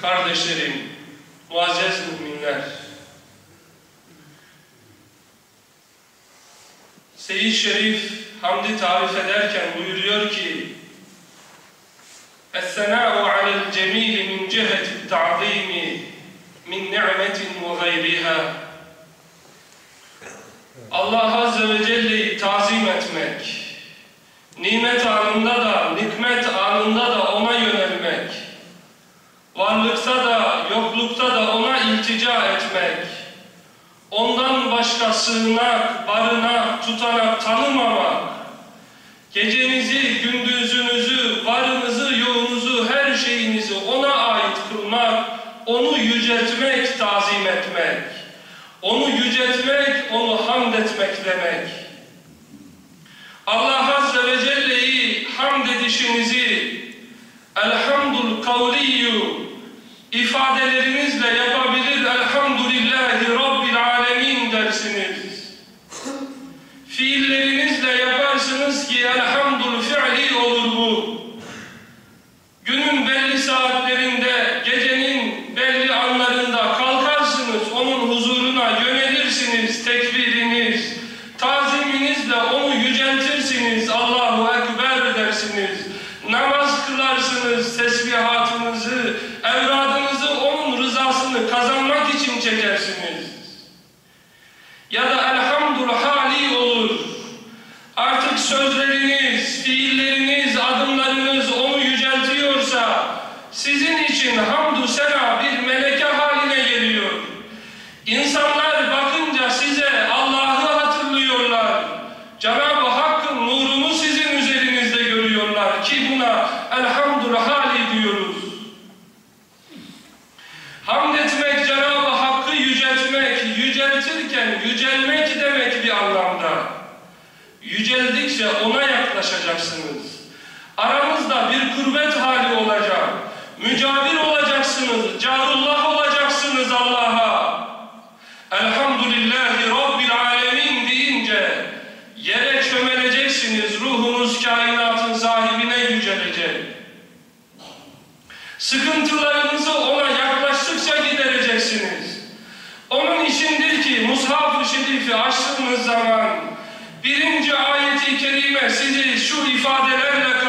kardeşlerim, muazzez müminler, Seyyid Şerif Hamdi tarif ederken buyuruyor ki Es-senâ'u alel cemîli min ceheti ta'zîmi min ni'metin ve gayrihâ Allah Azze ve Celle'yi tazim etmek, nimet anında da, nikmet anında da başka sığınak, barınak, tutanak tanımamak, gecenizi, gündüzünüzü, varınızı, yoğunuzu, her şeyinizi ona ait kılmak, onu yüceltmek, tazim etmek, onu yüceltmek, onu hamd etmek demek. Allah Azze ve Celle'yi hamd edişinizi elhamdül kavliyyu Ekber dersiniz. Namaz kılarsınız, tesbihatınızı, yaklaşacaksınız. Aramızda bir kurbet hali olacak. Mücavir olacaksınız, carullah olacaksınız Allah'a. Elhamdülillahi Rabbil Alemin deyince yere çömeleceksiniz, ruhunuz kainatın sahibine yücelecek. Sıkıntılarınızı ona yaklaştıkça gidereceksiniz. Onun içindir ki Mushaf-ı Şerif'i açtığınız zaman birinci si që shumë i fadil elme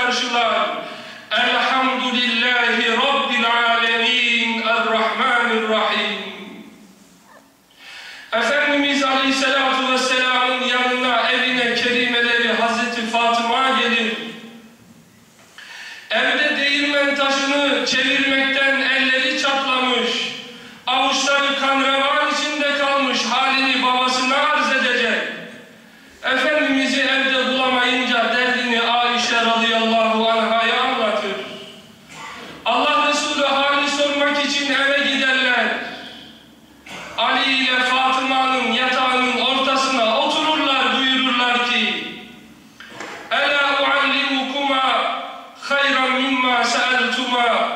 Кучма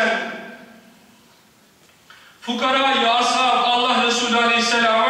Dersen Fukarayı ashab Allah Resulü Aleyhisselam'a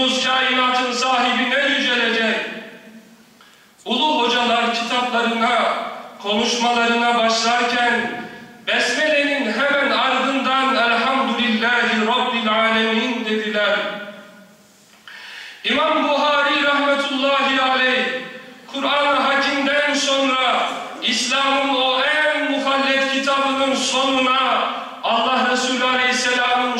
bulunduğumuz kainatın sahibine yücelecek. Ulu hocalar kitaplarına, konuşmalarına başlarken Besmele'nin hemen ardından Elhamdülillahi Rabbil Alemin dediler. İmam Buhari rahmetullahi aleyh Kur'an-ı Hakim'den sonra İslam'ın o en mufallet kitabının sonuna Allah Resulü Aleyhisselam'ın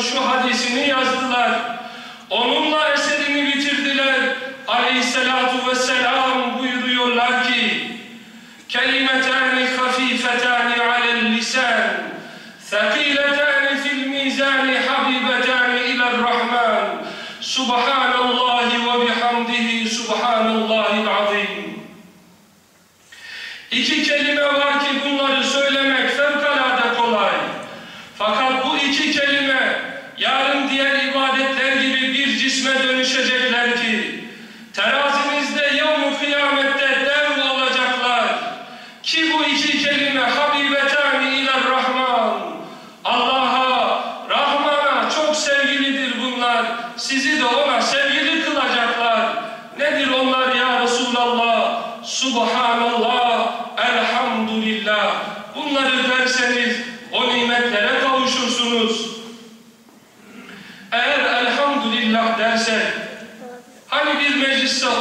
الله وبحمده سبحان الله العظيم İki kelime var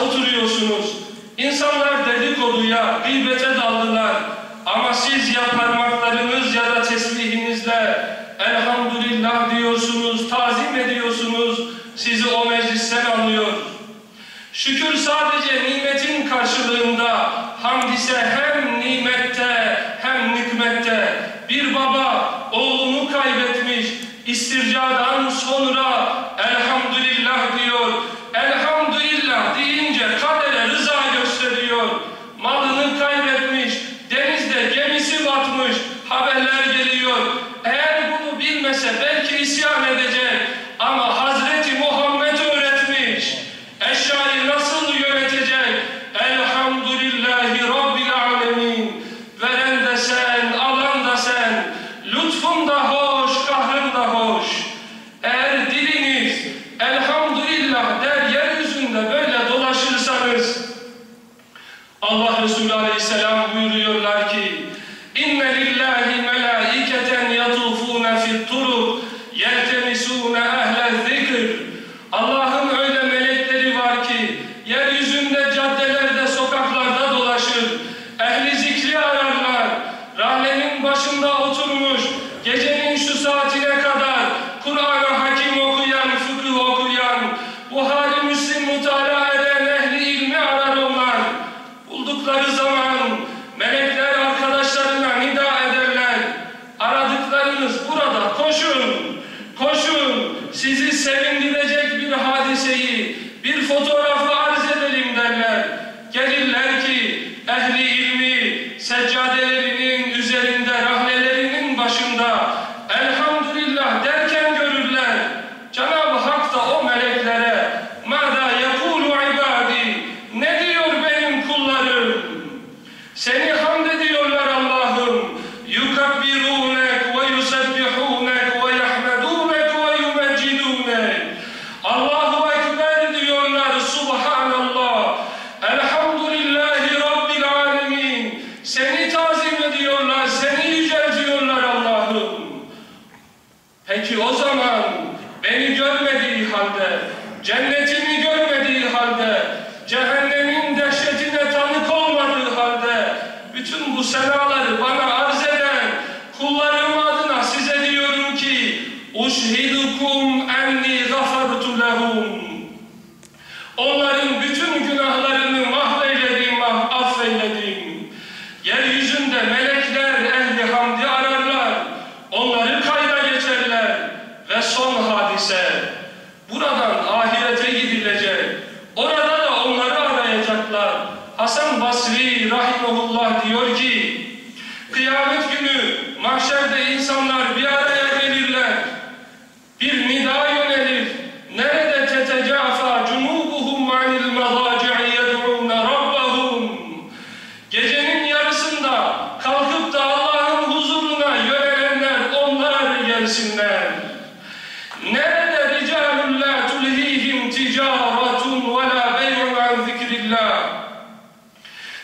oturuyorsunuz. İnsanlar dedikoduya, gıybete daldılar. Ama siz ya parmaklarınız ya da tesbihinizle elhamdülillah diyorsunuz, tazim ediyorsunuz. Sizi o meclisten alıyor. Şükür sadece nimetin karşılığında, hamd ise hem nimette hem nikmette. Bir baba oğlunu kaybetmiş, istircadan sonra elhamdülillah Thank you. belki o zaman beni görmediği halde, cennetimi görmediği halde, cehennemin dehşetine tanık olmadığı halde, bütün bu senaları bana arz eden kullarım adına size diyorum ki, uşhidukum enni gafartu lehum. Onların bütün günahlarını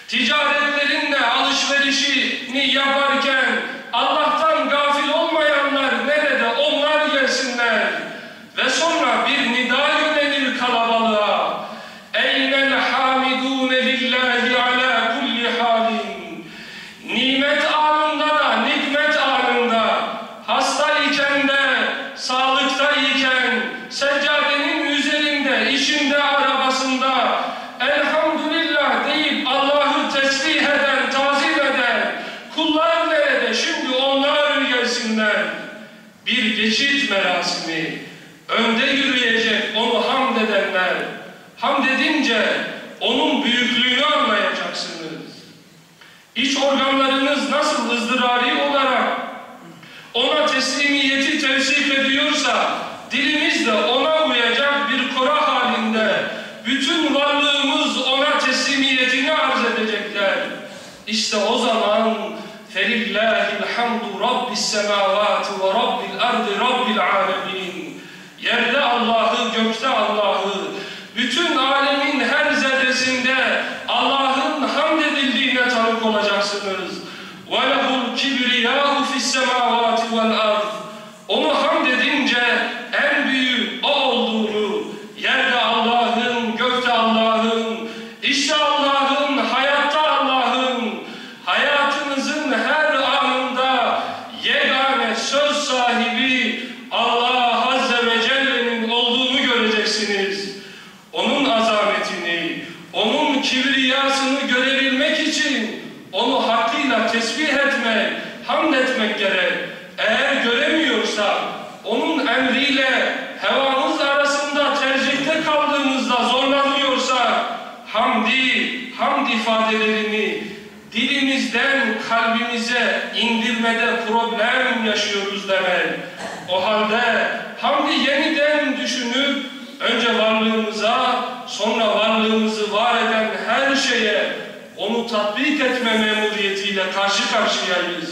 ticaretlerin de alışverişini yaparken Allah'tan gafil organlarınız nasıl ızdırari olarak ona teslimiyeti tevsif ediyorsa dilimiz de ona uyacak bir kora halinde bütün varlığımız ona teslimiyetini arz edecekler. İşte o zaman felillahil hamdu rabbis semavati ve rabbil ardı rabbil alemin yerde Allah'ı gökte Allah'ı bütün alemin hamdi, hamd ifadelerini dilimizden kalbimize indirmede problem yaşıyoruz demek. O halde hamdi yeniden düşünüp önce varlığımıza sonra varlığımızı var eden her şeye onu tatbik etme memuriyetiyle karşı karşıyayız.